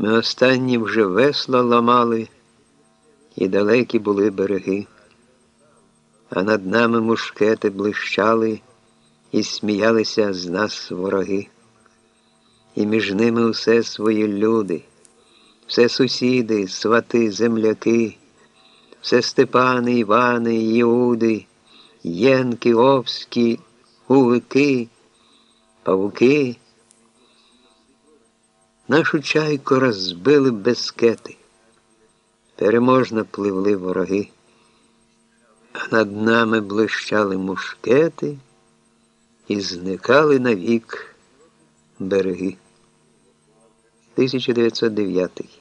Ми останні вже весла ламали, і далекі були береги, а над нами мушкети блищали і сміялися з нас вороги. І між ними усе свої люди, все сусіди, свати, земляки, все Степани, Івани, Іуди, Єнки, Овські, Увики, Павуки. Нашу чайку розбили безкети, переможно пливли вороги, а над нами блищали мушкети і зникали навік береги. 1909